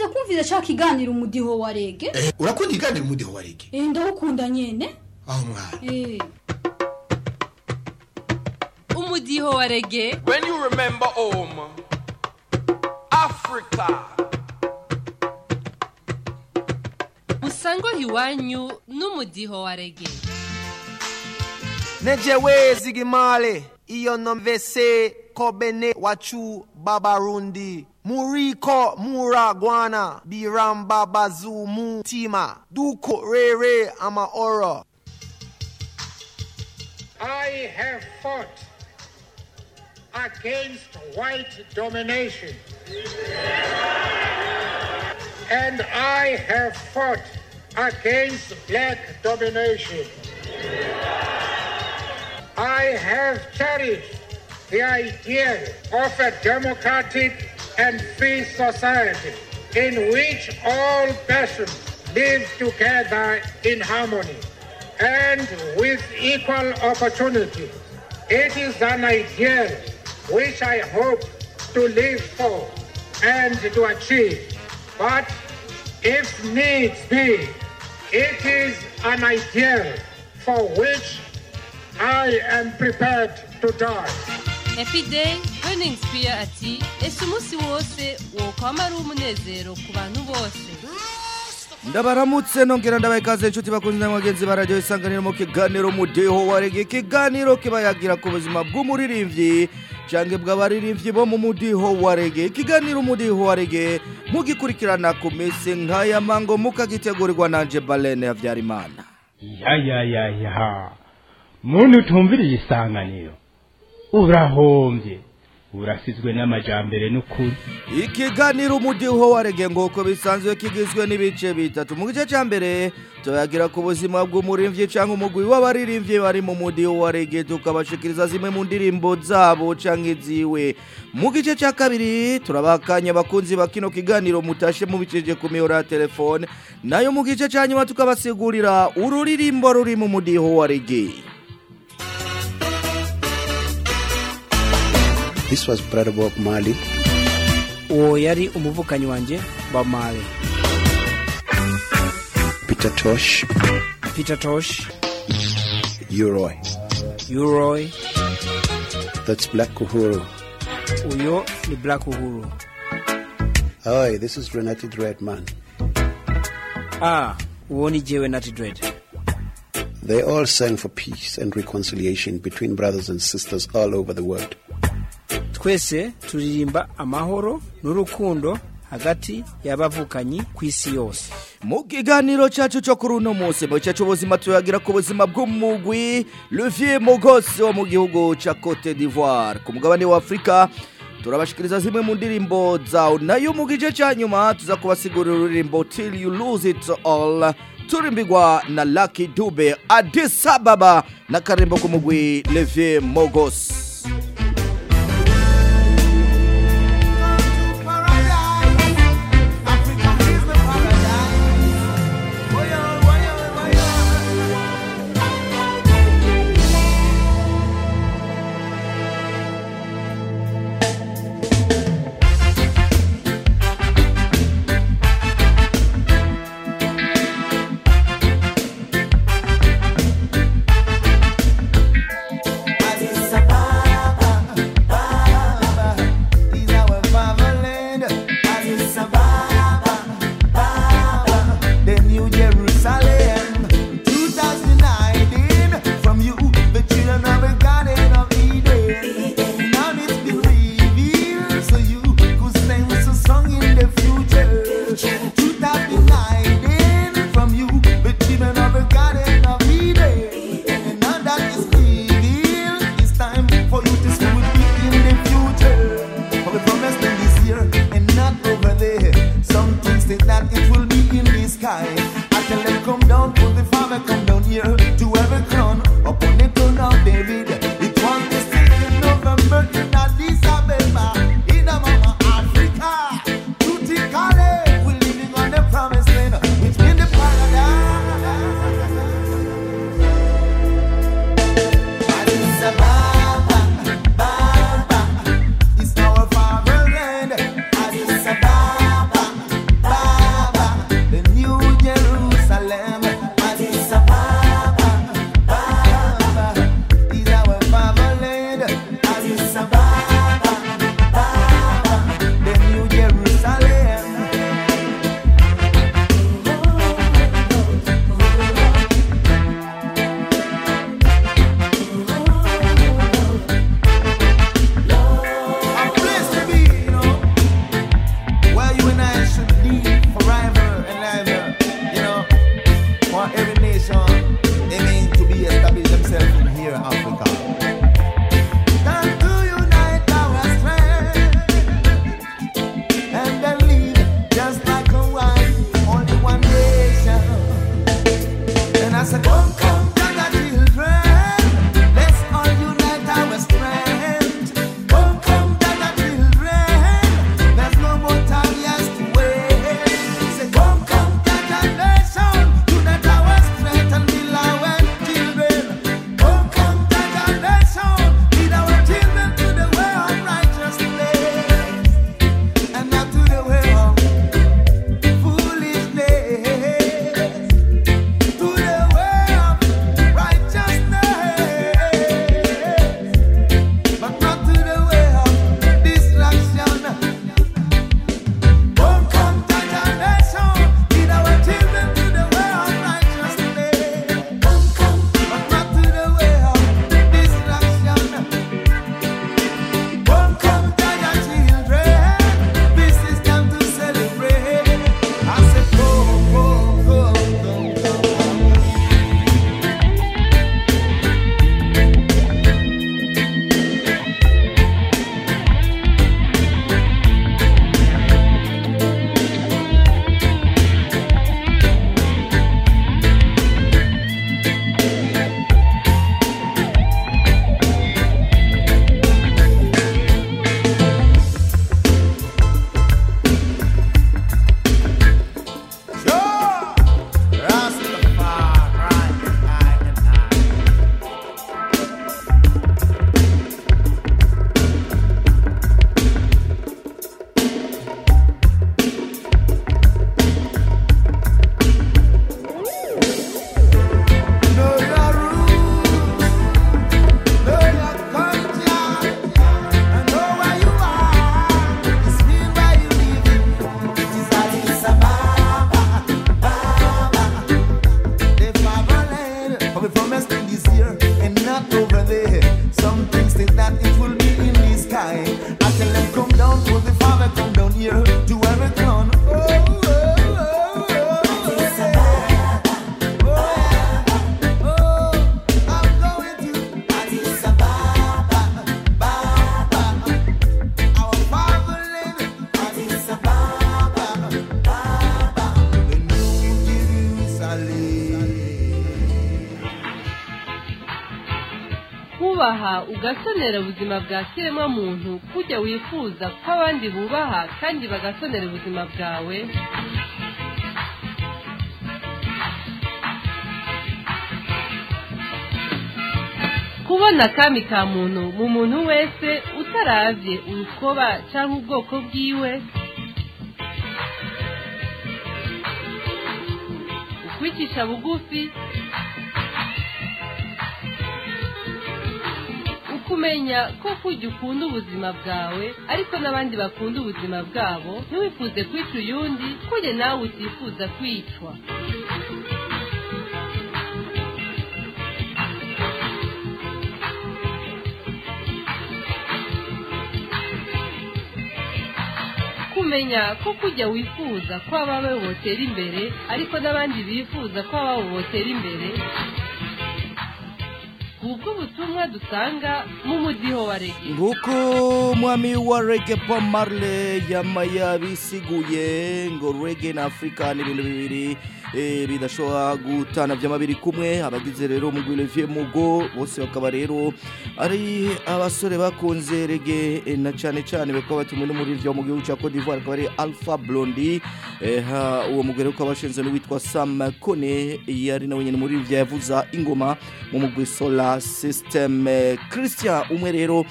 wamaze kumvira cya kiganiro umudiho wa rege? Eh, urakunda iganira umudiho wa rege? Eh, ndawukunda nyene. Aho mwana Eh, umudiho wa rege? When you remember home, Africa, musango iwanyu n'umudiho wa rege. Nejewe zigimale iyo nomvese kobene wachu babarundi. Muriko muragwana biramba bazumu tima duko rere ama oro I have fought against white domination. And I have fought against black domination. I have cherished the idea of a democratic and free society in which all persons live together in harmony and with equal opportunity. It is an ideal which I hope to live for and to achieve. But if needs be, it is an ideal for which I am prepared to die. Epiday burning spear ati ese umunsi wose wokwama ari umunezero ku bantu bose. Ndabaramutse nongera ndabaye ikaze inshuti bakunze n'abagenzi ba radiyo isanganiro mu kiganiro mudeho wa rege ikiganiro kibayagira ku buzima bw'umuririmbyi cyangwa bw'abaririmbyi bo mu mudiho wa rege. Ikiganiro umudiho wa rege mugikurikirana ku minsi nk'aya mango mukagitegurirwa balene habyarimana ya ya ya ya. Muntu utumviriye isanganiro urahombye. Urasizwe n'amajambere n'ukuri. Ikiganiro umudiho wa rege nk'uko bisanzwe kigizwe n'ibice bitatu. Mu gice cya mbere tuyagira ku buzima bw'umuririmbyi cyangwa umugwi w'abaririmbyi bari mu mudiho wa rege tukabashikiriza zimwe mu ndirimbo zabo cyangwa iziwe mu gice cya kabiri turabakanya abakunzi ba kino kiganiro mutashe mubicishije ku miyoboro ya telefone. Nayo mu gice cya nyuma tukabasigurira ururirimbo ruri mu mudiho wa rege This was Brother Bob Marley. uwo yari umuvukanyi wanjye Bob Marley Peter Tosh, Peter Tosh Uroy. Uroy That's Black Uhuru. uyo ni Black Uhuru Hi, this is Renati Dreadman. ah uwo ni jewe Natty Dread They all sang for peace and reconciliation between brothers and sisters all over the world. Twese turirimba amahoro n'urukundo hagati y'abavukanyi ku isi yose. Mu kiganiro cyacu cyo kuri uno munsi mu gice cy'ubuzima tuyagira ku buzima bw'umugwi Luvier Mogos wo mu gihugu cya Cote d'Ivoire. Ku mugabane wa Afurika turabashikiriza zimwe mu ndirimbo zawo. Nayo mu gice cya nyuma tuza kubasigurira ururirimbo Till You Lose It All turimbigwa na Lucky Dube Addis Ababa n'akarimbo k'umugwi Luvier Mogos ugasonera ubuzima bwa kiremwa muntu kujya wifuza ko abandi bubaha kandi bagasonera ubuzima bwawe. Kubona akami ka muntu mu muntu wese utaravye urukoba cyangwa ubwoko bwiwe. Ukwicisha bugufi ukumenya ko kujya ukunda ubuzima bwawe ariko n'abandi bakunda ubuzima bwabo ntiwifuze kwica uyundi kujya nawe utifuza kwicwa. Kumenya ko kujya wifuza ko abawe botera imbere ariko n'abandi bifuza ko ababo botera imbere ubwo butumwa dusanga mu mudiho wa rege. Nguko umwami wa rege Bob Marley yama yabisiguye ngo rege na afurika ni ibintu bibiri eh, bidashobora gutana by'amabiri kumwe. Abagize rero umugwi Olivier Mugo bose bakaba rero ari abasore bakunze rege eh, na cyane cyane bakaba batumwe n'umuririmbyi wo mu gihugu cya Cote d'Ivoire akaba ari Alpha Blondy. Ha- uwo mugore ukaba washinze n'uwitwa Sam Kone yari nawe nyine umuririmbyi yavuza ingoma mu mugwi Solar System eh, Christian umwe rero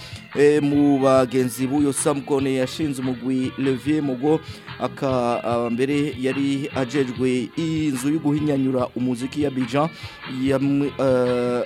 mu bagenzi b'uyo Sam Kone yashinze umugwi Levier Mugo aka ah, mbere yari ajejwe inzu yo guhinyanyura umuziki ya eh,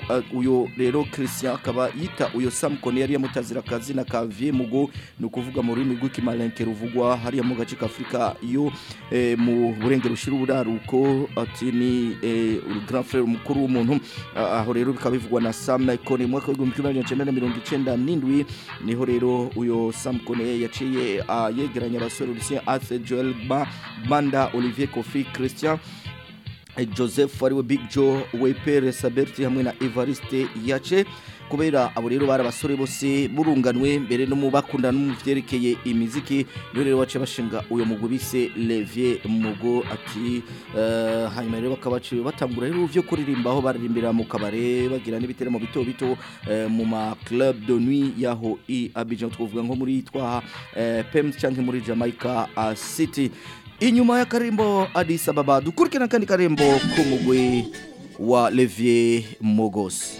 eh, uyo rero Christian akaba yita uyo Sam Kone yari yamutazira akazi na ka Vie Mugo ni ukuvuga mu rurimi rw'ikimalenke ruvugwa hariya mu gace k'Afrika yo eh, mu burengero ushira uburaruko ati ni eh, grand frère mukuru w'umuntu. Ah, aho rero bikaba bivugwa na Sam Kone mu mwaka w'igihumbi kimwe na mirongo icyenda n'indwi niho rero uyo Sam Kone yaciye uh, yegeranya abasore Lucien Arthur Joel Ba- Banda Olivier Kofi Christian eh, Joseph Fariwe Big Joe Wepere Saberti hamwe na Evariste Yace kubera abo rero bari abasore bose burunganwe mbere no mu bakundana mu vyerekeye imiziki ni ho rero bace bashinga uyo mugwi bise Levier Mugo ati eh, hanyuma rero bakaba batangura rero vyo kuririmba aho baririmbira mu kabare bagira n'ibiteramo bito bito eh, mu ma club de nuit yaho i Abidjan. Twavuga nko muri twa eh, Pems canke muri Jamaica City. Inyuma y'akarimbo Addis Ababa. Dukurikirana kandi karimbo k'umugwi wa Levier Mogos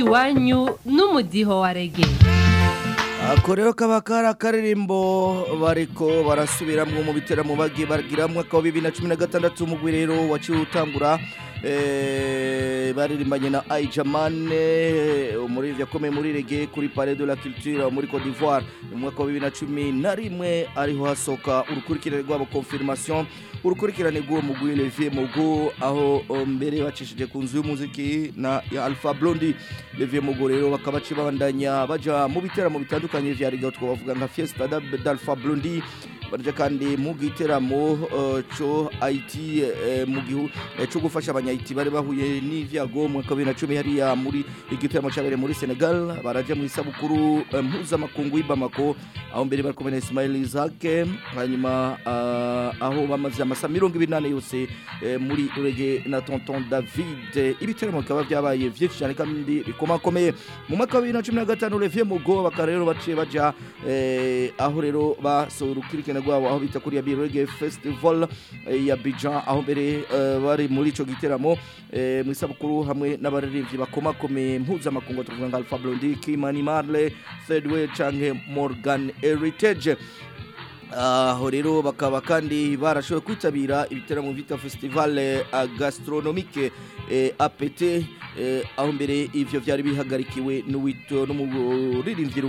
iwanyu n'umudiho wa rege. Ako rero kaba kari akaririmbo bariko barasubiramwo mu biteramo bagiye bagiramwo akaba bibiri na cumi na gatandatu umugwi rero waciye utangura eh, baririmbanye na Aijamane umuririmbyi akomeye muri rege kuri Palais de la Culture muri Côte d'Ivoire. Mu mwaka wa bibiri na cumi na rimwe ariho hasohoka urukurikirane rwabo confirmation. Urukurikirane rw'uwo mugwi Levier Mugo aho oh, mbere bacishije ku nzu y'umuziki na ya Alpha Blondy. Levier Mugo rero bakaba baciye babandanya baja mu biteramo bitandukanye vya Riga twabavuga nka Fiesta d'Alpha Blondy baraja kandi mu giteramo eh, cyo IT eh, mu gihu eh, cyo gufasha abanya IT bari bahuye n'ivyago mu 2010 hariya muri igiteramo cyabere muri Senegal. Baraje mu isabukuru mpuzamakungu y'Ibamako aho mbere bari kumwe Ismail Isaac hanyuma aho bamaze amasa 28 yose muri urege na Tonton David. Ibiteramo kaba byabaye vyinshi cyane kandi bikomakomeye. Mu mwaka wa 2015 Olivier Mugo bakarero baciye baja aho rero basohora rwabo aho bita kuri ya Birege Festival eh, ya Bijan aho mbere eh, bari muri ico giteramo eh, mu isabukuru hamwe n'abaririmbyi bakomakomeye mpuzamakungu tuvuga nka Alpha Blondy Kimani Marley Third Change, Morgan Heritage aho rero bakaba kandi barashoboye kwitabira ibiteramo bita festival eh, gastronomique eh, APT eh, aho mbere ivyo vyari bihagarikiwe n'umuririmbyi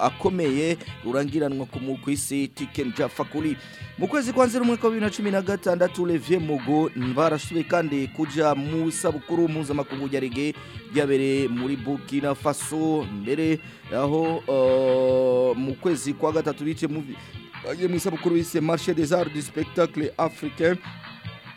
akomeye rurangiranwa ku mu- kw'isi Tiken Jah Fakoly mu kwezi kwa nzeri umwaka wa bibiri na cumi na gatandatu Levier Mugo barasubiye kandi kuja mu sabukuru mpuzamakungu ya rege ryabereye muri Burkina Faso. Mbere aho uh, mu kwezi kwa gatatu bice mu bagiye mu isabukuru bise marché des arts du spectacle africain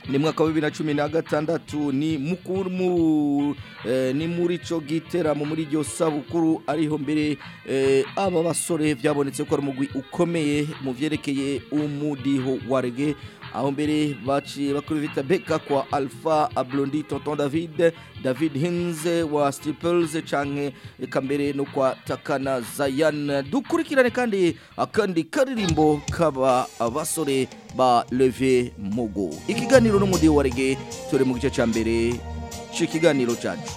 ni mwaka wa bibiri na cumi na gatandatu ni mukuru mu eh, ni muri ico giteramo muri iryo sabukuru ariho mbere eh, aba basore vyabonetse ko ari umugwi ukomeye mu vyerekeye umudiho wa rege aho mbere baciye bakuru vita beka kwa Alpha Ablondi Tonton David David Hinze wa Staples canke eka mbere no kwa Takana Zayan dukurikirane kandi akandi karirimbo kaba abasore ba Levier Mugo ikiganiro n'umudiho wa rege turi mu gice ca mbere c'ikiganiro cacu.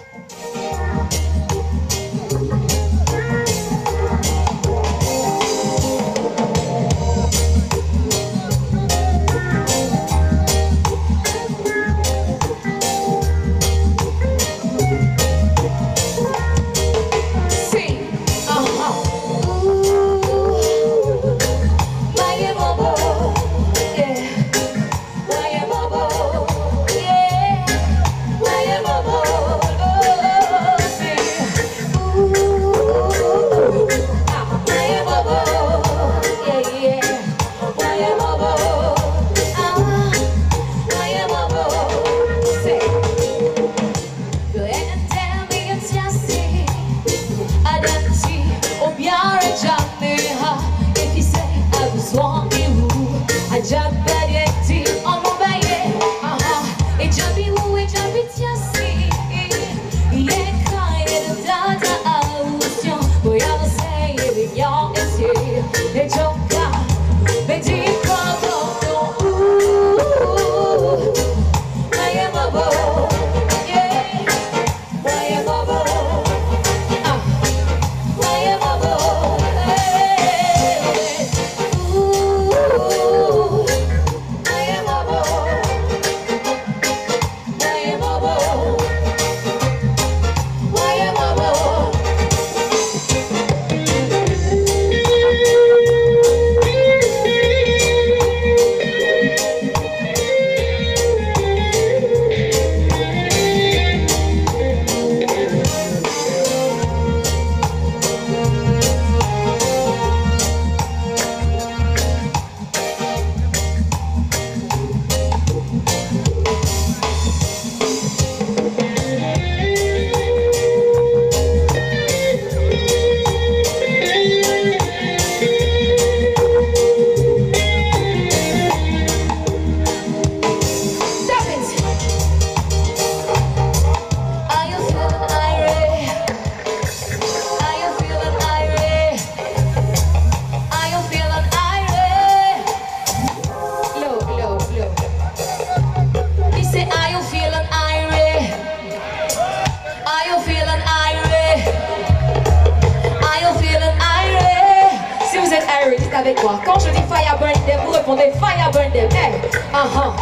Quand je dis fire burn them, vous répondez fire burn them. Hey, uh-huh,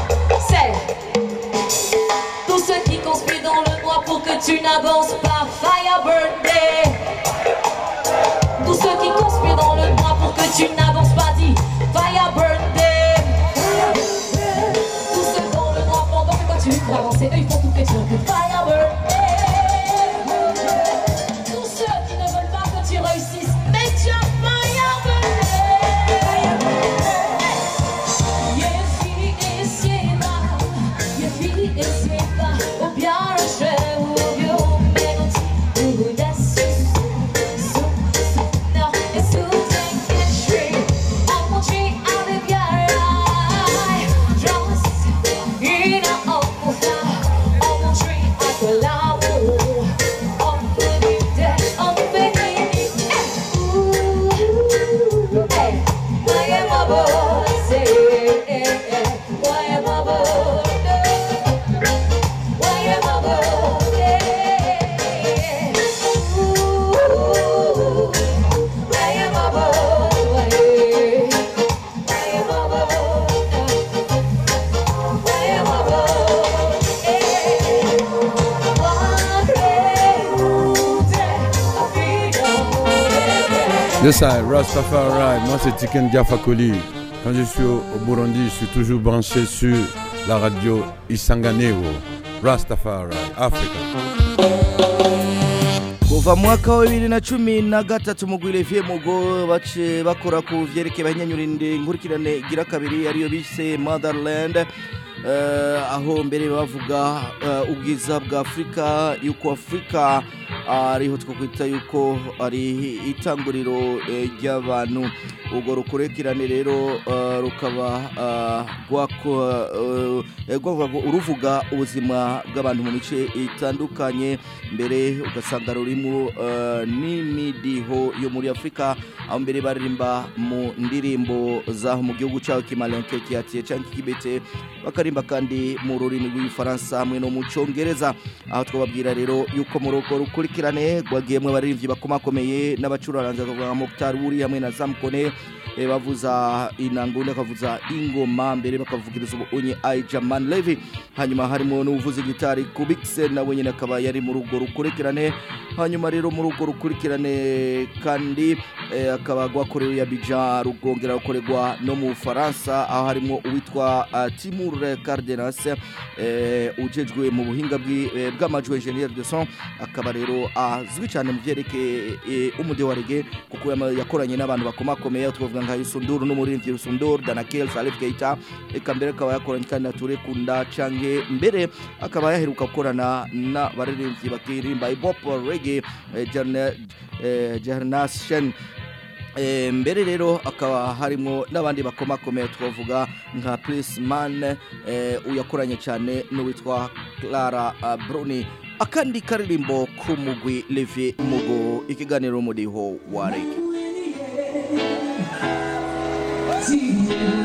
c'est tous ceux qui conspirent dans le noir pour que tu n'avances pas. Fire burn them. Tous ceux qui conspirent dans le noir pour que tu n'avances pas. Dis fire burn them. Tous ceux dans le noir pendant que toi tu peux avancer, eux ils font Rastafari, moi c'est Tiken Diafakoli. Quand je suis au, Burundi, je suis toujours branché sur la radio Isanganiro. Rastafari, Africa. kuva mu mwaka wa na cumi na gatatu bace ku ariyo bise motherland aho mbere bavuga eh, ubwiza bwa afurika yuko afurika ariho twakwita yuko ari itanguriro eh, ry'abantu. Urwo rukurekirane rero eh, rukaba eh, rwako eh, uruvuga ubuzima bw'abantu mu mice itandukanye. Mbere ugasanga rurimo n'imidiho yo muri afurika aho mbere baririmba mu ndirimbo zaho mu gihugu cyaho kimalenke kiyatiye cyangwa kibete bakarimba kandi mu rurimi rw'igifaransa hamwe no mu cyongereza aho twababwira rero yuko muri urwo rukurikirane rwagiyemo abaririmbyi bakomakomeye bakavuga nka Mokhtar Wuri hamwe na Zamkone eh, bavuza inanga undi akavuza ingoma mbere bakavugiriza ubunye Aijaman Levi hanyuma harimo n'uvuza gitari Kubikse nawe nyine akaba yari muri urwo rukurikirane. Hanyuma rero muri urwo rukurikirane kandi eh, akaba rwakorewe ya bija rugongera rukorerwa no mu Faransa aho harimo uwitwa uh, Timur Cardenas eh, ujejwe mu buhinga eh, bw'amajwi engineer de son. Akaba rero azwi cyane mu byerekeye eh, umude wa reggae kuko yakoranye n'abantu bakomakomeye. Aho twavuga nka Yusunduru n'umuririmbyi Yusunduru Danakel Salif Keita eka mbere akaba yakoranye kandi na Ture Kunda cange mbere akaba yaheruka gukorana n'abaririmbyi bakiririmba hip hop reggae eh, eh, Jarnation Eh, mbere rero akaba harimo n'abandi bakomakomeye twavuga nka Prisman uyakoranye cyane n'uwitwa Clara Bruni. Akandi karirimbo k'umugwi Levi Mugo ikiganiro mudiho wa reggae. See you.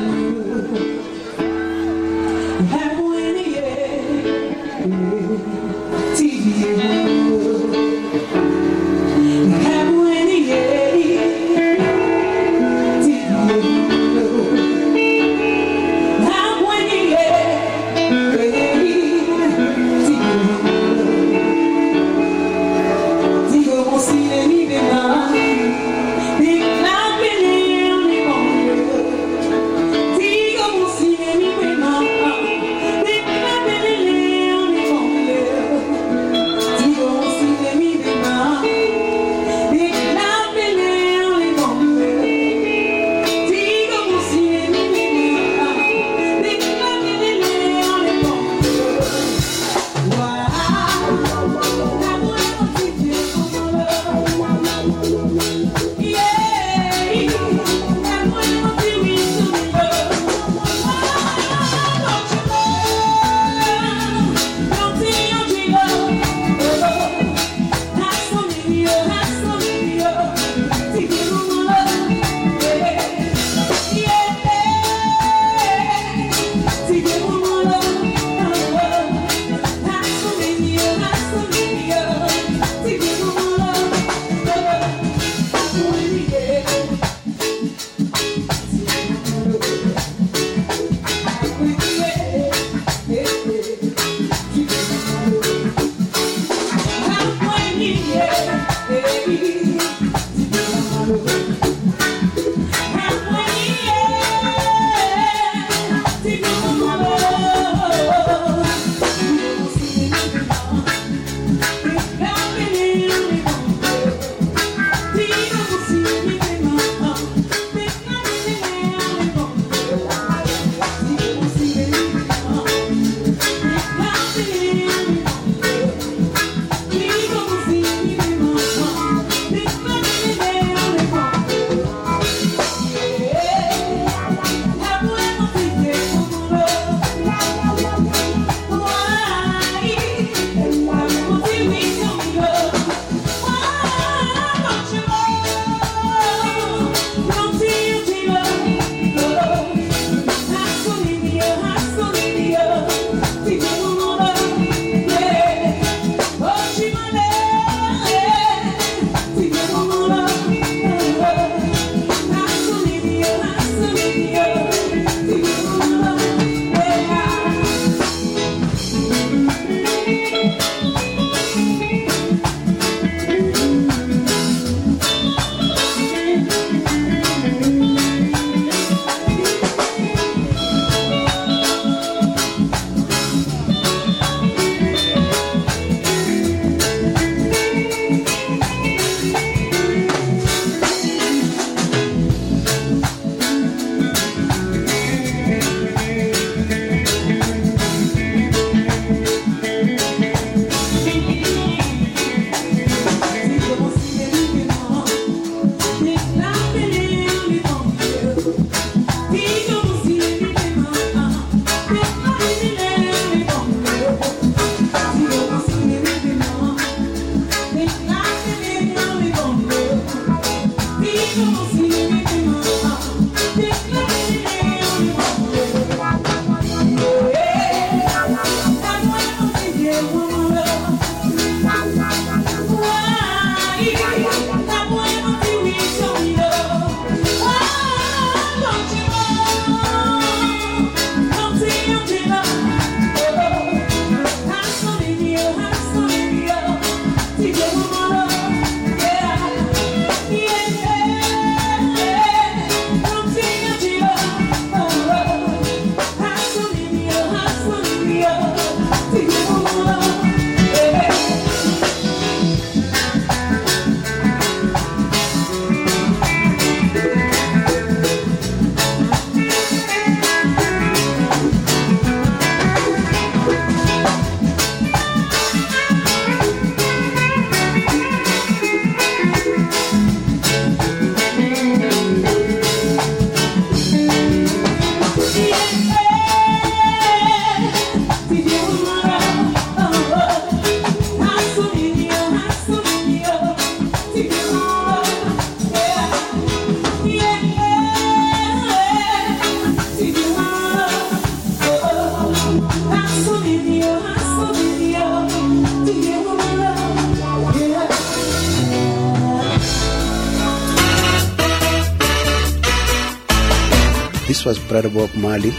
Bob Marley.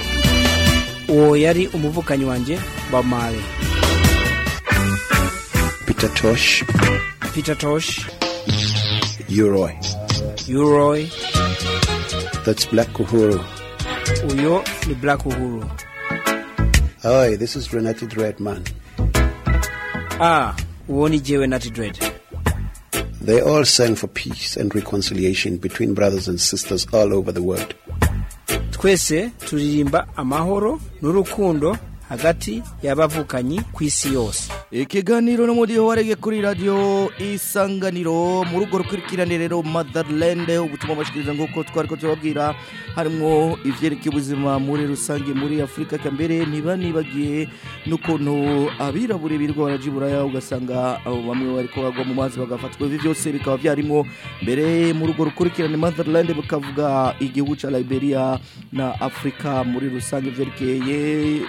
uwo yari umuvukanyi wanjye bob marley Peter Tosh, peter tosh Uroy. uroy That's Black Uhuru. uyo ni black uhuru Hi, this is Renati Redman. ah uwo ni jewe nati dread They all sang for peace and reconciliation between brothers and sisters all over the world. Twese turirimba amahoro n'urukundo hagati y'abavukanyi ku isi yose. Ikiganiro n'umudiho warege kuri radiyo isanganiro mu rugo rukurikirane rero motherland ubutumwa bashikiriza nk'uko twari ko turababwira harimo ivyerekeye ubuzima muri rusange muri afurika kambere ntibanibagiye n'ukuntu abirabure birirwa baraja iburaya ugasanga bamwe bariko bagwa mu mazi bagafatwa ivi byose bikaba vyarimo mbere mu rugo rukurikirane motherland bukavuga igihugu ca liberia na afurika muri rusange vyerekeye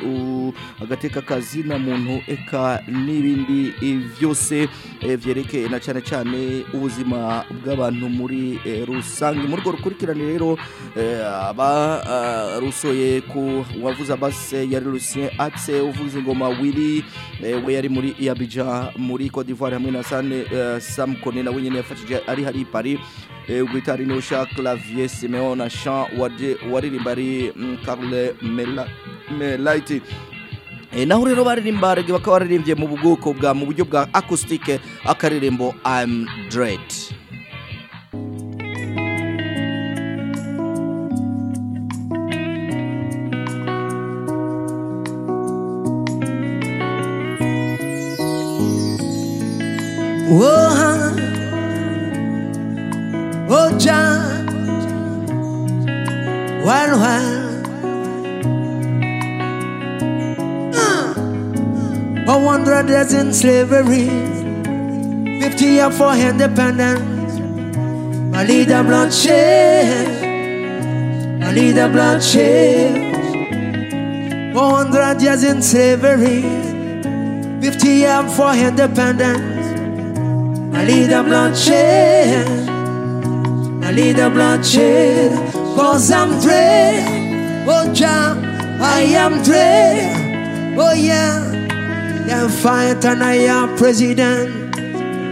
u- agateka kazina muntu eka n'ibindi eh, byose byerekeye vyerekeye na cyane cyane ubuzima bw'abantu muri eh, rusange. Muri rwo rukurikirane rero abarusoye aba rusoye ku wavuze abase yari Lucien Atse uvuze ingoma Willy eh, we yari muri Abidjan muri Cote d'Ivoire hamwe na Sane eh, Sam Kone na wenyine yafashije ari hari Paris eh, guitari ni Usha Clavier Simeon chant waririmba ari mm, Carle Mela- Melaiti. Eh, naho rero baririmba rege bakaba baririmbye mu bwoko bwa mu buryo bwa acoustic akaririmbo I'm Dread. Oh, oh, John, 100 years in slavery, 50 years for independence. My leader bloodshed, my leader bloodshed. 100 years in slavery, 50 years for independence. I lead a bloodshed. I lead a bloodshed. Cause I'm dread. Oh, Jah, I am dread. Oh, yeah. Yeah, fight and I am president.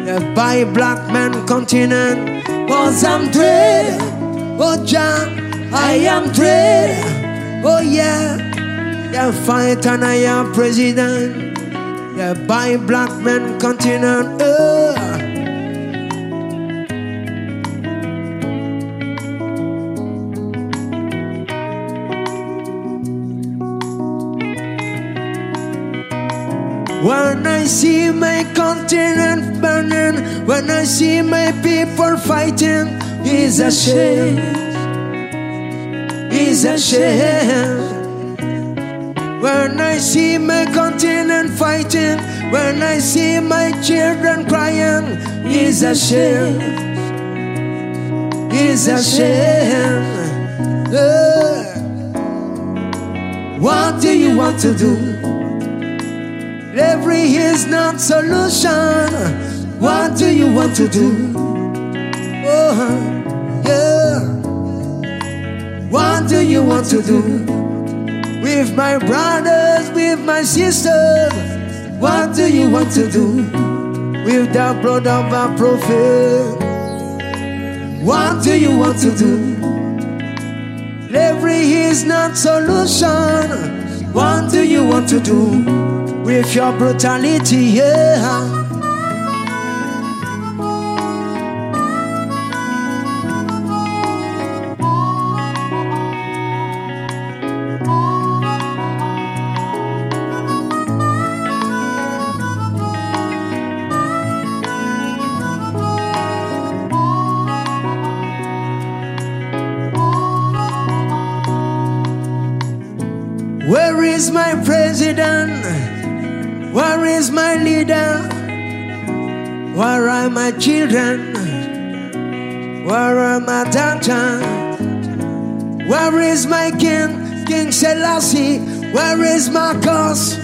Yeah, by black man continent. Cause I'm dread. Oh, Jah, I am dread. Oh, yeah. Yeah, fight and I am president. Yeah, by black man continent. Uh. When I see my continent burning, when I see my people fighting, is a shame. Is a shame. When I see my continent fighting, when I see my children crying, is a shame. Is a shame. Uh, what do you want to do? Slavery is not solution. What do you want to do? Oh, yeah. What do you want to do? With my brothers, with my sisters, what do you want to do? With the blood of a prophet, what do you want to do? Slavery is not solution. What do you want to do? With your brutality, yeah. Where is my president? Where is my leader? Where are my children? Where are my doctor? Where is my king, King Selassie? Where is Marcos?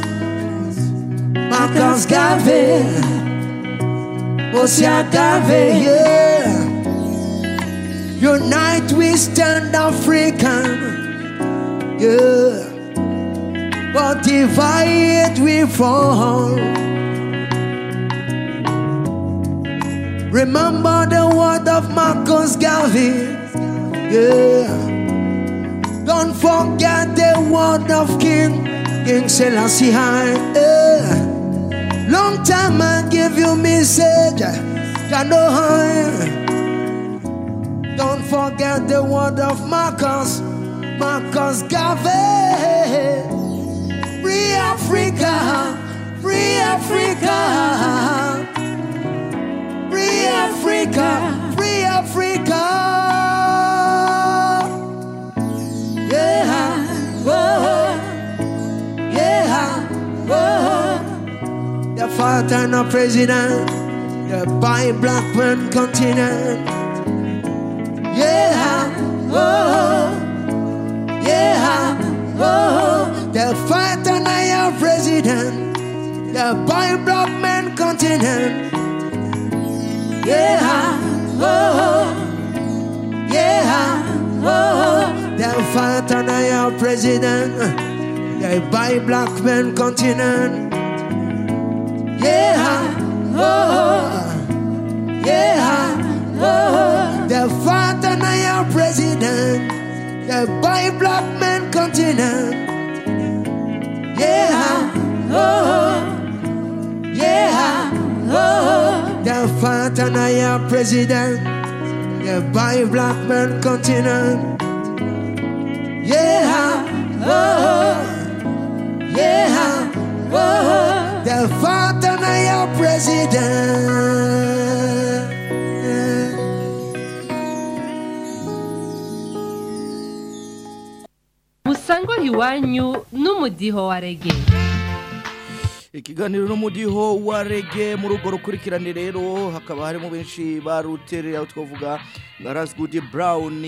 Marcos Garvey? Mosia Garvey, yeah. Unite we stand African. Yeah. But divide we fall. Remember the word of Marcus Garvey. Yeah. Don't forget the word of King King Selassie. Yeah. Long time I give you message. Can no hide. Don't forget the word of Marcus, Marcus Garvey. Free Africa, free Africa, free Africa, free Africa. Yeah, whoa, yeah, whoa. The father no president, the by black man continent. Yeah, oh, yeah, oh, the Father president, the Bible block man continent. Yeah, oh, oh. yeah, oh, oh, the Father president, the Bible block man continent. Yeah, oh, oh. yeah, oh, the Father president, the Bible block man continent. Yeah, oh, yeah, oh, the fight and I am president, the by black man continent. Yeah, oh, yeah, oh, the fight and I am president. Musangwa iwanyu n'umudiho wa rege. Ikiganiro n'umudiho wa rege muri urwo rukurikirane rero hakaba harimo benshi baruterera twavuga nka rasgudi brown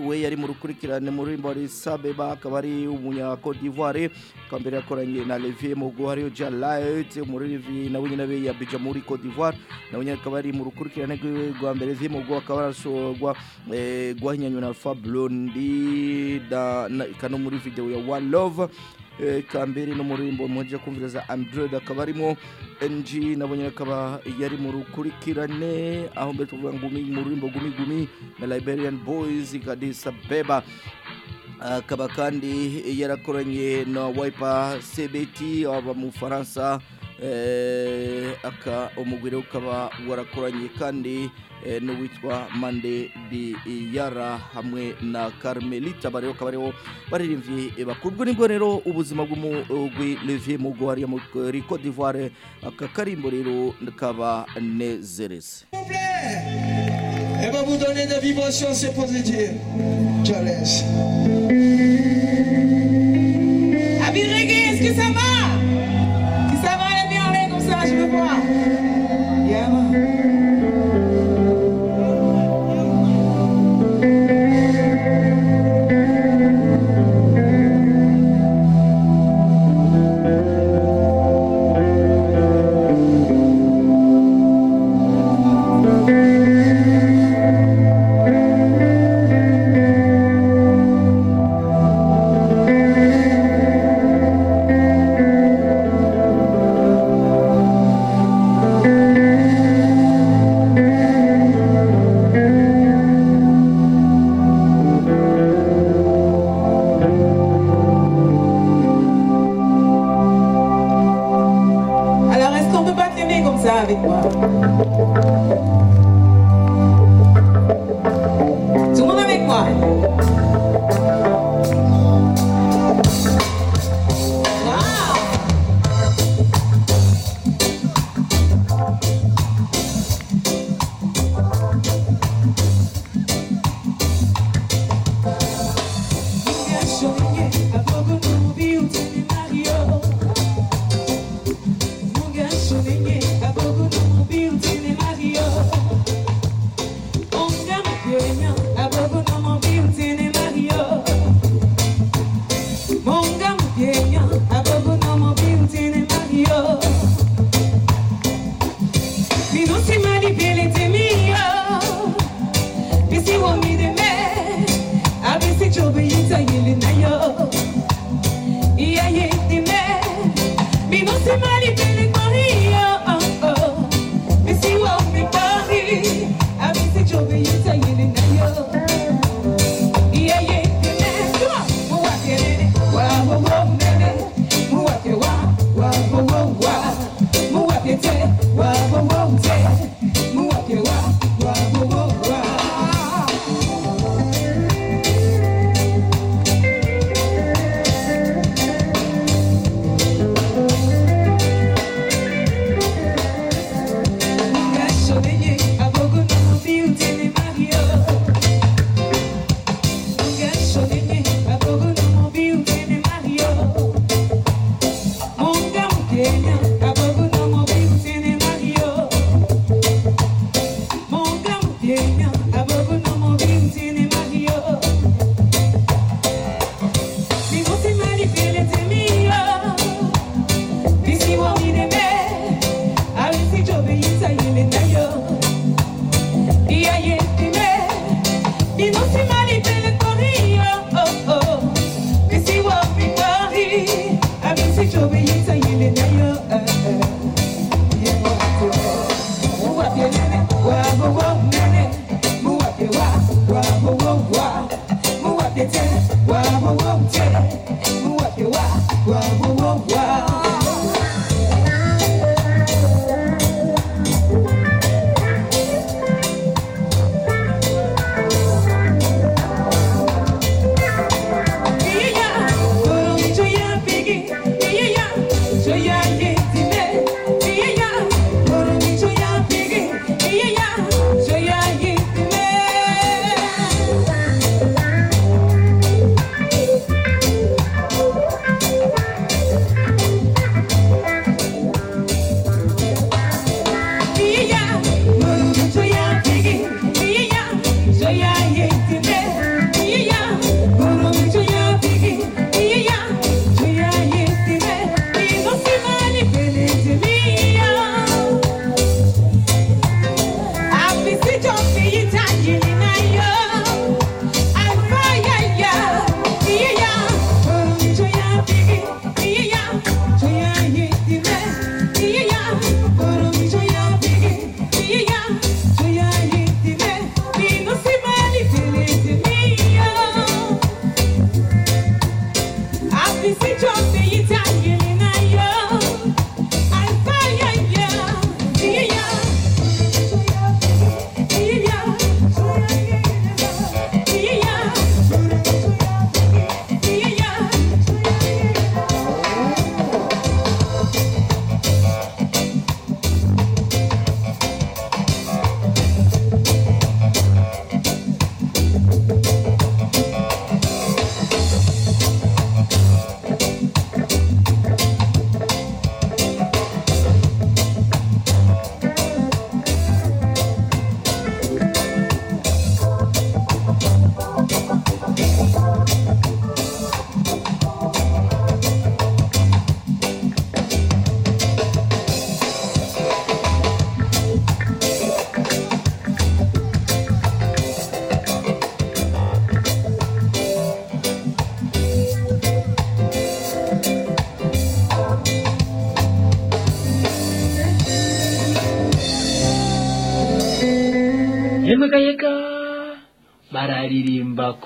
we yari mu rukurikirane muri mbari sabeba akaba ari umunya Cote d'Ivoire akaba mbere yakoranye na Levier Mugo hariyo light muri Levi nawe nyine abe yabija muri Cote d'Ivoire nawe nyine akaba ari mu rukurikirane rwa mbere. Levier Mugo akaba arasorwa eh, rwahinyanywe na Alpha Blondy da kanu muri video ya One Love kambere no murimbo muje kumviriza Android akaba arimo NG nabonye akaba yari mu rukurikirane aho mbere tuvuga ngumi mu rurimbo gumi gumi na Liberian Boys Gadisa Beba akaba kandi yarakoranye na Wiper CBT aba mu Faransa aka umugwire ukaba warakoranye kandi eh, n'uwitwa Mande di Yara hamwe na Carmelita bariho akaba ariho baririmbye bakurwa ni bwo rero ubuzima bw'umugwi Levier Mugo hariya muri Cote d'Ivoire? Aka karimbo rero kaba nezerese Elle va vous donner des vibrations, c'est.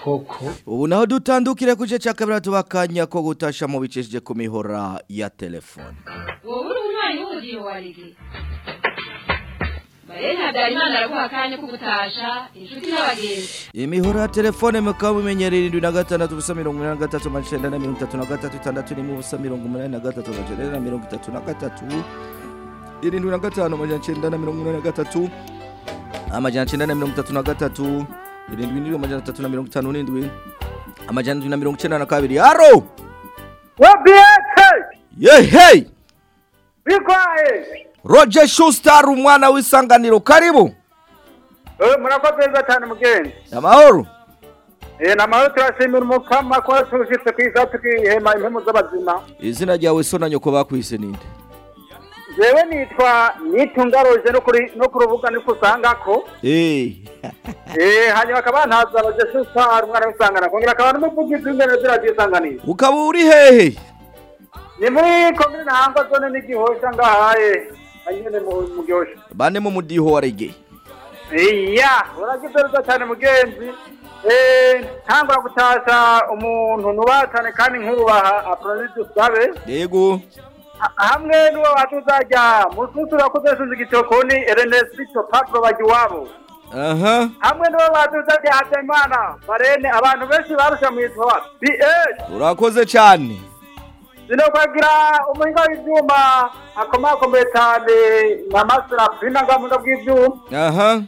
Koko. Ubu naho dutandukire ku gice cya kabiri tubakanya ko gutasha mu bicishije ku mihora ya telefone. Wowe uri umwanya w'umudiho wa rege. Imihora ya telefone mukaba mumenyera irindwi na gatandatu ubusa mirongo inani na gatatu tu icyenda na mirongo itatu na gatatu itandatu rimwe ubusa mirongo umunani na gatatu amajana ane na mirongo itatu na gatatu. Irindwi na gatanu amajana icyenda na mirongo inani na gatatu. Amajana icyenda na mirongo itatu na gatatu irindwi n'irindwi amajana atatu na mirongo itanu n'indwi amajana indwi na mirongo icyenda na kabiri. Aro! Wabiyete yeheyi bikwaye roger schuster umwana w'isanganiro karibu! Murakoze neza cyane mugenzi amahoro ni amahoro turashimira umukama ko tushitse ku isaha tukihema impemu z'abazima izina ryawe so na nyoko bakwise ninde jewe nitwa nitungaroje no kuri no ku rubuga niko usangako? Eh, Eh, hanyuma akaba ntaza roje shusa umwana w'isangana. Kongera akaba n'umuvugizi w'ingene z'iradiyo isanganiro ukaba uri hehe? Ni muri komine ntangwa zone n'igihosha ngahaye. Anyene mu gihosha. Bane mu mudiho wa rege. Iya uragize neza cyane mugenzi. Ntangura gutasha umuntu nubatane kandi nkubaha apronisi usabe. Yego. hamwe n'uwo bantu uzajya munsi urakoresheje igitokoni erenesi topapuro bajya iwabo hamwe n'uwo bantu uzajya habyarimana barene abantu benshi barusha mu izuba biye urakoze cyane. Zino kwagira umuhinga w'ibyuma na cyane nka masura bw'intangamunda bw'ibyuma.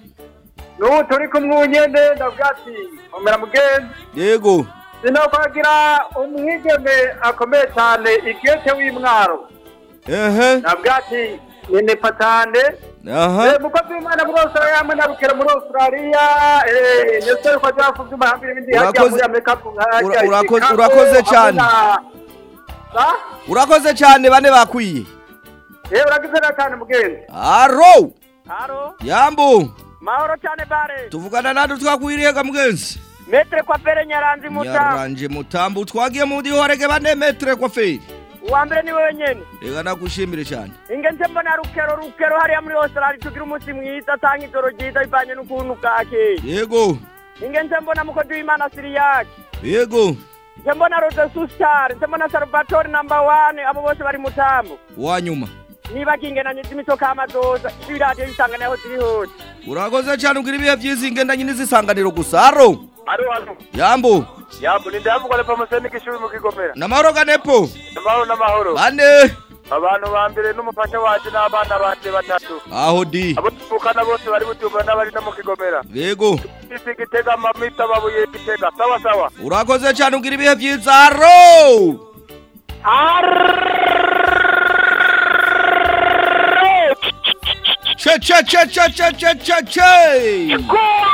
N'ubu turi kumwe unyene na ugati omera mugenzi yego. Zino kwagira umwigeme akomeye cyane igihe cye w'imwaro. nabwo ati nene patande eh, muko by'umwana bwose yamwe nabukera muri australia. Ndetse yuko ajya ku byuma hambere ibindi hajya muri amerika urakoze cyane. Urakoze cyane bane bakwiye. Eh, Yewe uragize na cyane mugenzi haro! Yambu! Mahoro cyane bare. Tuvugana nandi twakwiriye ga mugenzi metre kwa pere nyaranze mutambu. Nyaranzi mutambu twagiye mu dihorege bane metre kwa feri. Uwa mbere ni wewe nyene. reka nagushimire cyane Inge nse mbona rukero rukero hariya muri Australia tugira umunsi mwiza tanga ijoro ryiza bivanye n'ukuntu bwakeye. yego Inge nse mbona mukozi w'Imana Siriyaki. yego Nse mbona Rode Sustar, nse mbona Salvatore number one, abo bose bari mutambo. wanyuma Niba kingenanye z'imisoka y'amazoza, ibiradiyo bisangana aho ziri hose. urakoze cyane ugira ibihe byiza ingendanye n'izisanganiro gusa aro Yambo ni ndavuga lepa museni kishuri mu kigomera. namahoro ganepo Amahoro n'amahoro. bane Abantu ba mbere n'umufasha wacu n'abana banje batatu. aho di Abo tuvukana bose bari butumba n'abari no mu kigomera. yego Isi gitega mamita babuye gitega. Sawa sawa. urakoze cyane ugira ibihe byiza aro che che che che che che che che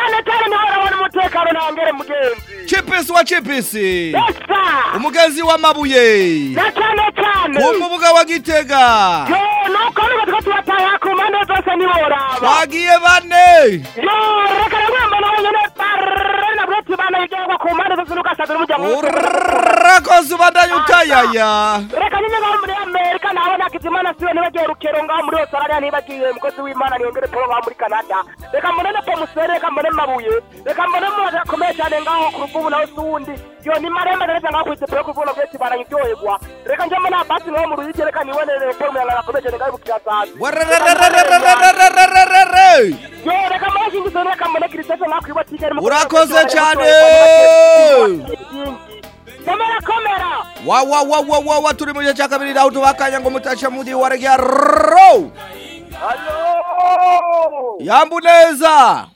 cyane cyane ni hora umutekano na mugenzi. chipisi wa chipisi Esa. umugenzi w'amabuye Na cyane cyane. wa gitega nuko niba tuba tubataha ku mpande zose ntiworaba. bagiye bane reka rwamba yigengwa ku mpande zose urakoze ubandanye ukayaya reka nyine ngaho muri amerika nawe nakizimana siwe nibagiye rukero ngaho muri australia nibagiye umukozi w'imana niyongere paul ngaho muri canada reka mbone na pomusere reka mbone mabuye reka mbone mumaze akomeye cyane ngaho ku ruvubu nawe yo ni marembe ndetse ngaho kwitepero ku ruvubu bwese baranyiryoherwa reka njye mbone basi nawe mu ruyigi reka akomeye cyane ngaho yo reka mbone kingizo reka mbone kirisese ngaho urakoze cyane! Komera komera wa wa wa wa wa wa turi mu gihe cya kabiri aho tubakanya ngo mutashe muri wa rege Halo. yambu neza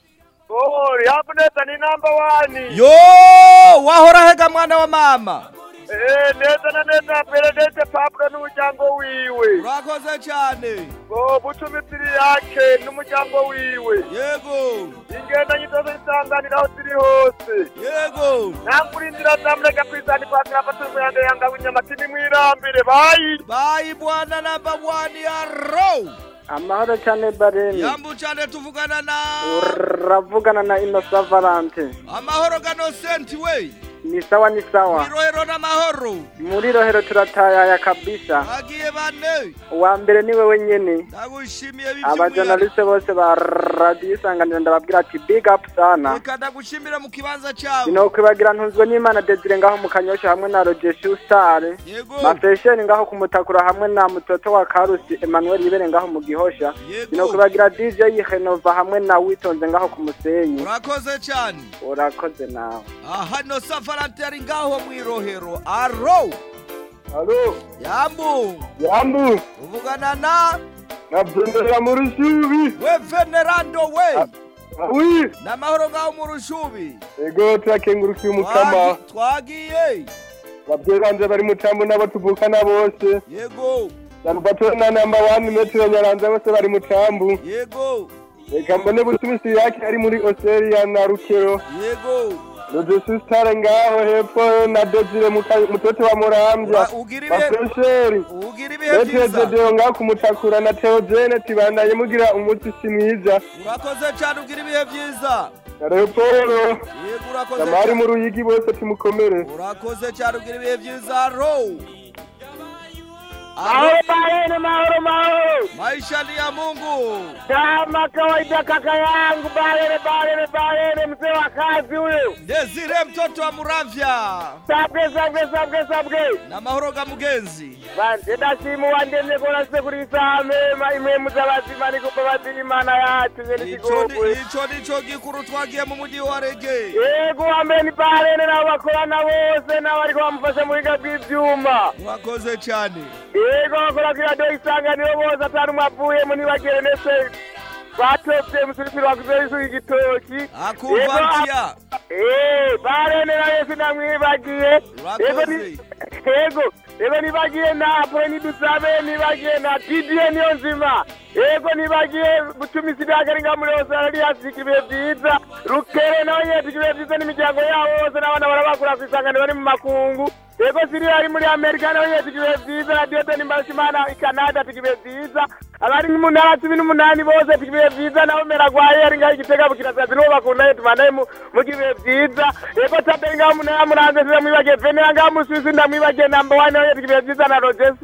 Oh, yambo neza ni number one. yo wahora hega mwana wa mama Eh, neza na neza Benedete Pablo n'umuryango wiwe. urakoze cyane Ngo bucumitiri yake n'umuryango wiwe. yego Ingendanye zose zisanganira aho ziri hose. yego Namkurindira zamureka kwizani kwa kirapatu yande yanga winyamatini mwirambire. Bayi. bayi bwana namba wani ya ro amahoro cyane barene yambu cyane tuvugana na uravugana na inosa valante amahoro ganosenti we ni sawa ni sawa irohero n'amahoro muri rohero turatayaya kabisa. Bagiye bane. Uwa mbere ni wewe nyene ndagushimiye abajournaliste bose ba radiyo isanganiro ndababwira ati big up sana. Reka ndagushimira mu kibanza cyawe. Sinokwibagira ntuzwe n'imana desire ngaho mu kanyosha hamwe na roger shustare Yego. mafesheni ngaho ku mutakura hamwe na mutoto wa karusi emmanuel yibere ngaho mu gihosha. Yego. sinokwibagira dj yihenova hamwe na witonze ngaho ku musenyi. Urakoze cyane. Urakoze nawe. Aha no safarante ari ngaho mu irohero aro Halo. yambu Yambu. uvugana na Navyendera mu rushubi. we venerando we Oui. n'amahoro ngaho mu rushubi Ego turakengurukiye umukama. Twagi- twagiye Abavyeyi banje bari mu cambu nabo tuvukana bose. yego Salvatore na namba wani metero nyaranza bose bari mu cambu. yego Reka mbone butumisi yake ari muri Australia na Rukero. yego Dodo Sistare ngaho hepfo na Desire Muka- Mutoto wa Muramvya. ugira Ba ibihe- Fresheri. ugira ibihe byiza. Dedo ngaho kumutakura na Theogene tibandanye mugira umuti si mwiza. urakoze cyane ugira ibihe byiza urakoze Namari mu Ruyigi bose tumukomere. urakoze cyane ugira ibihe byiza ro Mahoro Barene, mahoro mahoro. maisha ni ya Mungu. Kama kawaida. Kaka yangu Balele, Balele, Balele, mzee wa kazi huyu, Desire mtoto wa Muravya, sabwe sabwe sabwe sabwe na Mahoroga Mugenzi vanje ndashimuvandemye kona sekurisame imwemu zavazima nikupa vazimana yacu nyenikigogwe ico nico gikuru twagiye mu mudi wa rege. Yego wambeni Balele na nabo bakorana bose kwa mfasha bamufasha mubiga bw'ivyuma wakoze cane yego bakora kira do ni bose atari vabuye muni vagere nesei vatopye musirisiri vakutoisiri chitochi hakuvantiya ee varenera vese namwiri vagiye. Eko eko nivagiye napo nidusave nivagiye na tidiye niyo nzima eko nivagiye mutumisiri akaringa mulosara liyaziki vebvita rukere navanyeti kivebvisa nimijango yavo vose navana vana vakura kuisangani vari mumakungu leko siri vari muri america nauye tichivebvisa tiose nimbashimana icanada tichivebvisa vari munhara tsumi nimunhani vose tichivebvisa naomera kwaye ringa ichiteka vukirasa zvinova kunaitu manai muchivebvisa leko tatenga munaya muranzesira mwivachevhene anga muswisinda mwivache number one nauye tichivebvisa naro jesu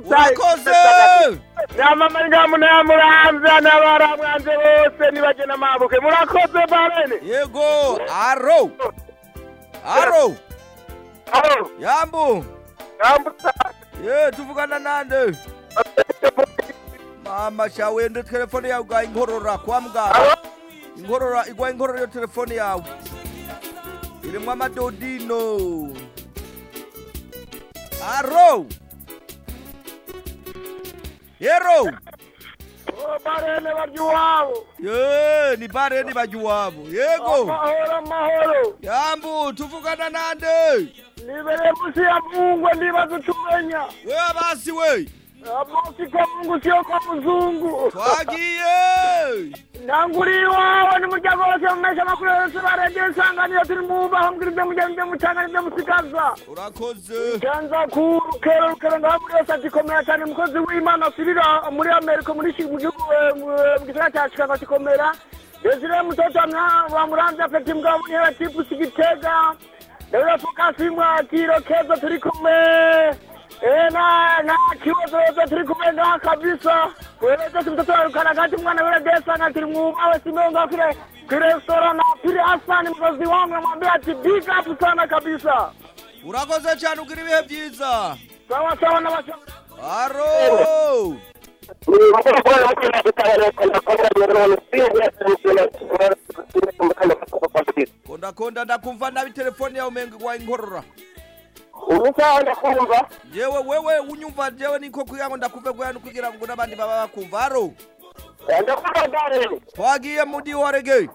namamaringa munaya muranza navaramwanze vose nivachena mavuke. Murakose pavene yego! Haro haro yeah. Alô? Yambo? Yambo, tá? Ye, tu fica nanando. Mama, chawe, ndo telefone yau ga ingorora kwa mugara. Ingorora, igwa ingorora yo telefone yau. Irimwa madodino. Arrow. Hero. Oh, barene bajuwabo ye ni bareni bajuwabo yego. Oh, mahoro mahoro. Yambu tuvugana nande libere musi ya mungu ndibazucumenya we abasi we. Amosi kwa mungu sio kwa muzungu twagiye. Nanguri iwawe n'umuryango wose mumesha amakuru yose baregeye isanganiro turi mubaho mbwira ibyo mujyana ibyo mucanga n'ibyo musigaza urakoze canza ku rukero rukero ngaho muri yose agikomera cyane umukozi w'imana asirira muri amerika muri mu gihugu eh, mu eh, mu gisagara cya chicago gikomera desire mutoto muramvya afite mugabo ni we tipusi gitega rero fokasi mwakiro kezo turi kumwe Eh, na na kibazo turi tri kumenda kabisa. Wewe mtoto arukana kati mwana wewe desa na turi mubawe simenga kile kile sora na pili Hassan mzazi wangu namwambia ati big up sana kabisa. Urakoze cyane ugira ibihe byiza. Sawa sawa na basha aro! Konda konda ndakumva nabi telefone yawe umenga wa inkorora ubusaho ndakumva jewe wewe unyumva jewe niko kugira ngo ndakuve goya kugira ngo n'abandi baba bakumva aro ndakumva darene twagiye mudi wa rege.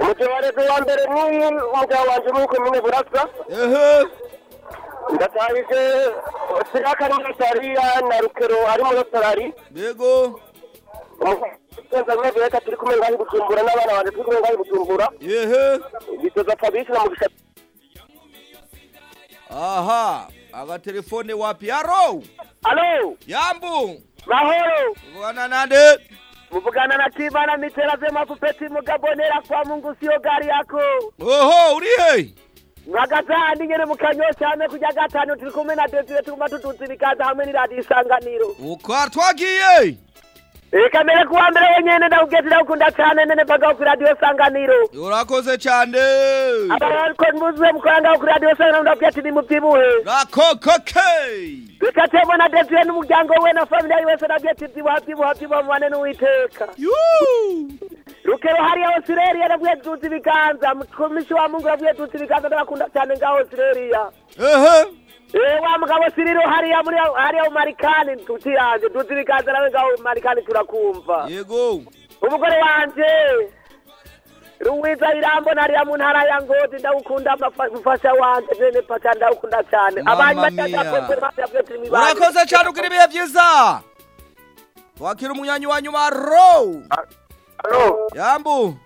Umutewareze wa mbere ni umugabo wanje muri komine burasa. Ehe. Ndatahije siraka n'umusariya na rukero ari muri australia yego umusaza reka turi kumwe ngaho i bujumbura n'abana banje turi kumwe ngaho i bujumbura. Ehe. Gitoza fabisi na mugisha aha agatelefone wapi? Aro! Alo! Yambu! Mahoro Ngwana nande? Mvugana na kibana mitera zema kupeti mugabonera kwa mungu sio gari yako. Oho uri he mwagazandi nyene mukanyo cyane kujya gatanu turi kumwe na desire tuguma tutuzirikaza hamwe isanganiro. Ukwa twagiye ikamere kuwambere wenyene ndakugeti ndakukunda cane nene paka kuradiyo sanganiro. Urakoze cane abariko nimuzwe mukoranga kuradiyo sanganiro ndakugeti nimubyibuhe rakokoke bikatebwa na detuye n'umuryango we na famiye yose ndakugeti byibuha byibuha byibuha mubane n'uwiteka rukero hariya osireriya ndakwiye tuzi ibiganza mukomishi wa mungu ndakwiye tuzi ibiganza ndabakunda cane ngaho osireriya ehe. Wa mugabo siriro hariya muri hariya mu marikani nshuti yanjye tuzi ibiganza nawe ngaho mu marikani turakumva. Yego. Umugore wanje ruwiza irambo hariya mu ntara ya ngozi ndawukunda amafa- umufasha wanje nene paka ndawukunda cyane. Turi mia. urakoze cyane ugira ibihe byiza. Wakira umunyanyi wa nyuma ro. Yambu.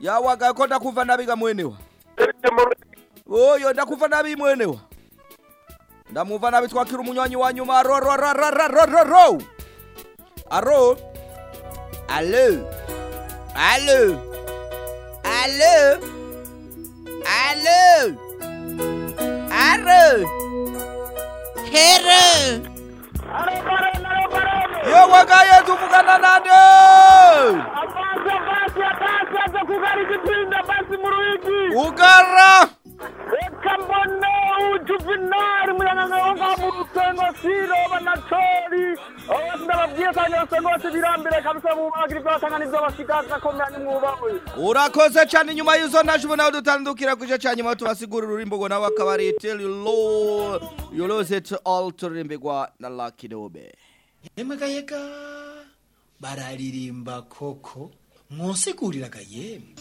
Yawagaye ko ndakumva nabiga mwenewa oyo ndakuva nabi mwenewa ndamwumva nabitwakira umunywanyi wa nyuma. Rorororororororo aro. Alo. Alo. Alo. Alo. Aro. Hero. Yo wakaye tufukana nande. Ukara. Reka mbone ujuvenali muyangangaonga mu rusengo siro banatori bose ndababwiye kandi rusengo bose birambire kabisa mubagira ibyo batanga n'ibyo basigaza akomera nimwubawe urakoze cyane nyuma y'izo ntajwe nawe dutandukira ku gice cya nyuma tubasigura ururimbo ngo nawe akaba ari tell you low you lose it all turirimbirwa na Lucky Dube. Yemegayega bararirimba koko mwosiguriraga yemwe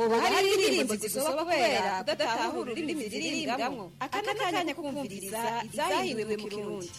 hoba hari indirimbo zisoba kubera kudatahura ururimi ziririmbwamo aka ni akanya kumviriza izahiwe mu kirundi.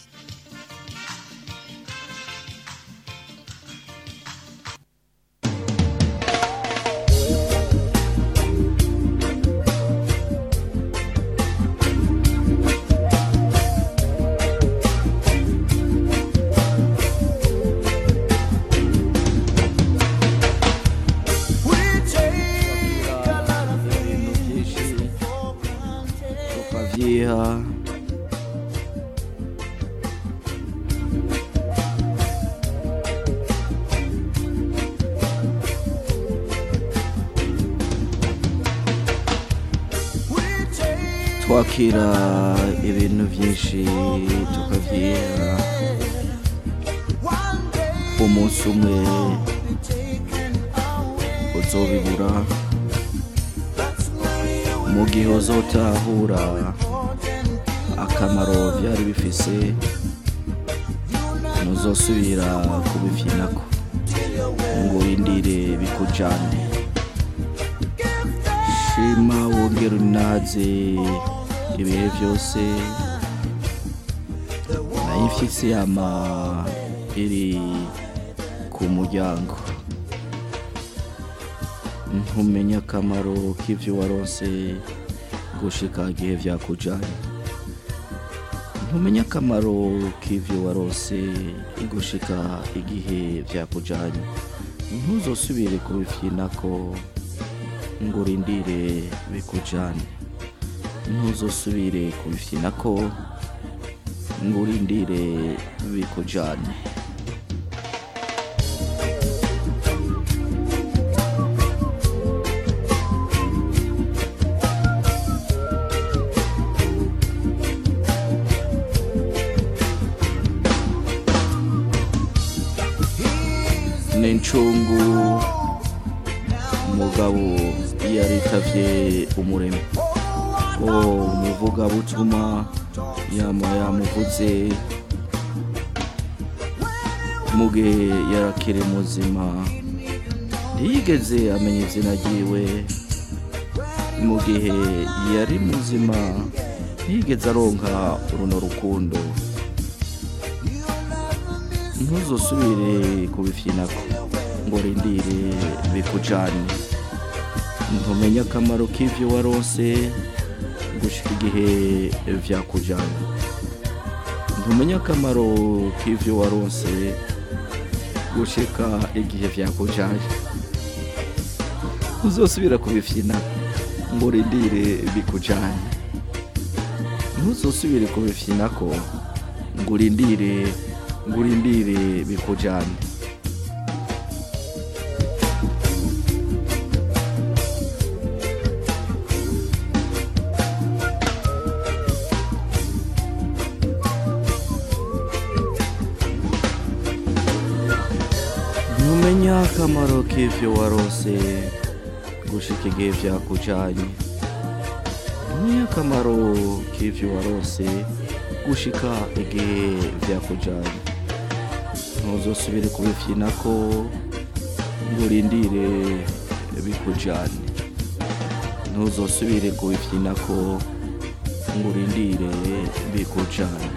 Twakira ibintu byinshi tukavyiha umunsi umwe uzobibura. Mu gihe uzotahura akamaro byari bifise ntuzosubira kubifinako ngo wirindire bikujane. Shima wongere unaze. Ibihe byose. Nayo ifise yama iri ku muryango. Ntumenye akamaro k'ibyo waronse gushika igihe byakujanye ntumenye akamaro k'ibyo waronse gushika igihe byakujanye ntuzosubire kubifyinako ngo urindire ntuzusubire kubifyina ko ngo urindire bikujyane n'incungu umugabo iyo aritabye umuremyi. Umuvugabutumwa yama yamuvuze muge yarakiri muzima ntiyigeze amenya izina ryiwe. Mu gihe yari muzima ntiyigeze aronka runo rukundo. Ntuzosubire kubifyinako ngo rindire bikujane. Ntumenye akamaro k'ivyo waronse igihe byakujyana ntumenya akamaro k'ibyo waronse gushika igihe byakujyanye uzosubira kubifyina ngo urindire bikujyanye ntuzosubire kubifyina ko ngo urindire ngo urindire bikujyane k'ivyo warose gushika igihe vyakujanye ntumenya akamaro k'ivyo warose gushika igihe vyakujanye ntuzosubire kubifyinako ngo urindire bikujane. Ntuzosubire kubifyinako ngo urindire bikujane.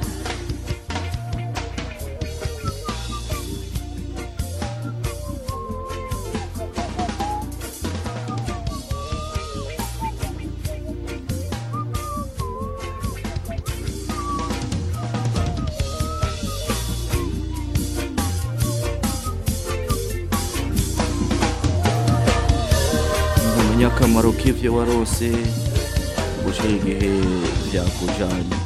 Warose gushira igihe byakujyanye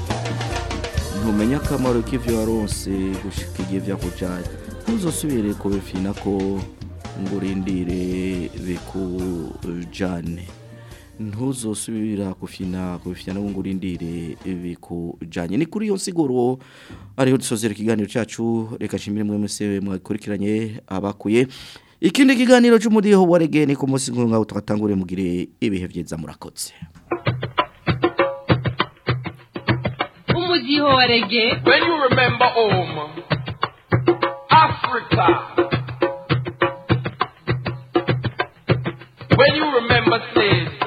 ntumenya akamaro k'ibyo warose gushika igihe byakujyanye ntuzosubire kubifina ko ngo urindire bikujyane ntuzosubira gufina kubifina no ngo urindire bikujyanye ni kuri iyo nsiguro ariho dusozera ikiganiro cyacu reka nshimire mwe mwese mwakurikiranye abakuye ikindi kiganiro cy'umudiho wa rege ni ku munsi nk'aho twatangure mugire ibihe byiza murakotse umudiho wa rege When you remember home, Africa. When you remember slaves,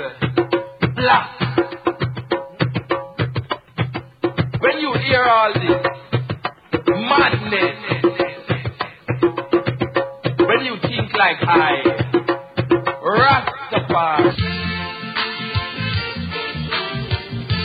black. When you hear all this madness, like I, Rastafari.